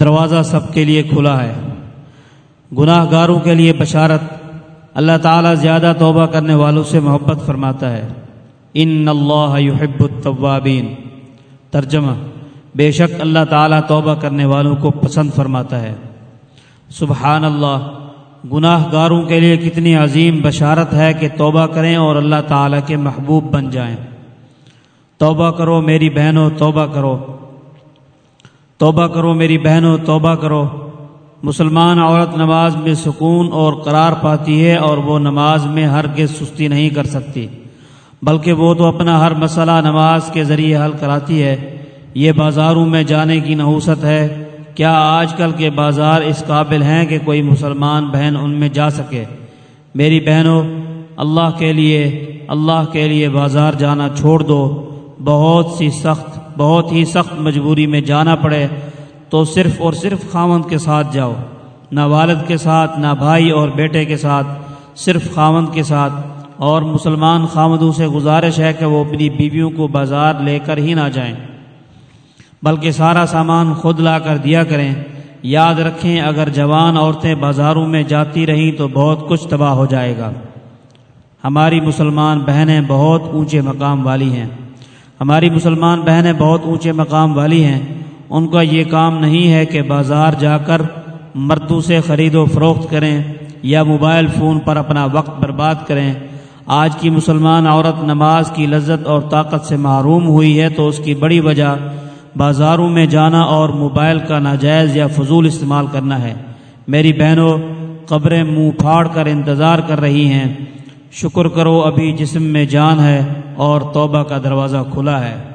دروازہ سب کے لیے کھلا ہے۔ گناہ گاروں کے لیے بشارت۔ اللہ تعالیٰ زیادہ توبہ کرنے والوں سے محبت فرماتا ہے۔ ان اللہ یحب التوابین۔ ترجمہ بے شک اللہ تعالیٰ توبہ کرنے والوں کو پسند فرماتا ہے۔ سبحان اللہ گناہ گاروں کے لیے کتنی عظیم بشارت ہے کہ توبہ کریں اور اللہ تعالیٰ کے محبوب بن جائیں۔ توبہ کرو میری بہنوں، توبہ کرو۔ توبہ کرو میری بہنوں، توبہ کرو۔ مسلمان عورت نماز میں سکون اور قرار پاتی ہے اور وہ نماز میں ہر سستی نہیں کر سکتی۔ بلکہ وہ تو اپنا ہر مسئلہ نماز کے ذریعے حل کراتی ہے۔ یہ بازاروں میں جانے کی نحوست ہے۔ کیا آج کل کے بازار اس قابل ہیں کہ کوئی مسلمان بہن ان میں جا سکے؟ میری بہنوں، اللہ کے لیے، اللہ کے لیے بازار جانا چھوڑ دو۔ بہت سی سخت بہت ہی سخت مجبوری میں جانا پڑے، تو صرف اور صرف خامند کے ساتھ جاؤ، نہ والد کے ساتھ، نہ بھائی اور بیٹے کے ساتھ، صرف خامند کے ساتھ۔ اور مسلمان خامدوں سے گزارش ہے کہ وہ اپنی بیویوں کو بازار لے کر ہی نہ جائیں۔ بلکہ سارا سامان خود لا کر دیا کریں۔ یاد رکھیں، اگر جوان عورتیں بازاروں میں جاتی رہیں تو بہت کچھ تباہ ہو جائے گا۔ ہماری مسلمان بہنیں بہت اونچے مقام والی ہیں۔ ہماری مسلمان بہنیں بہت اونچے مقام والی ہیں۔ ان کا یہ کام نہیں ہے کہ بازار جا کر مردوں سے خرید و فروخت کریں یا موبائل فون پر اپنا وقت برباد کریں۔ آج کی مسلمان عورت نماز کی لذت اور طاقت سے محروم ہوئی ہے تو اس کی بڑی وجہ بازاروں میں جانا اور موبائل کا ناجائز یا فضول استعمال کرنا ہے۔ میری بہنوں، قبریں منہ پھاڑ کر انتظار کر رہی ہیں۔ شکر کرو ابھی جسم میں جان ہے اور توبہ کا دروازہ کھلا ہے۔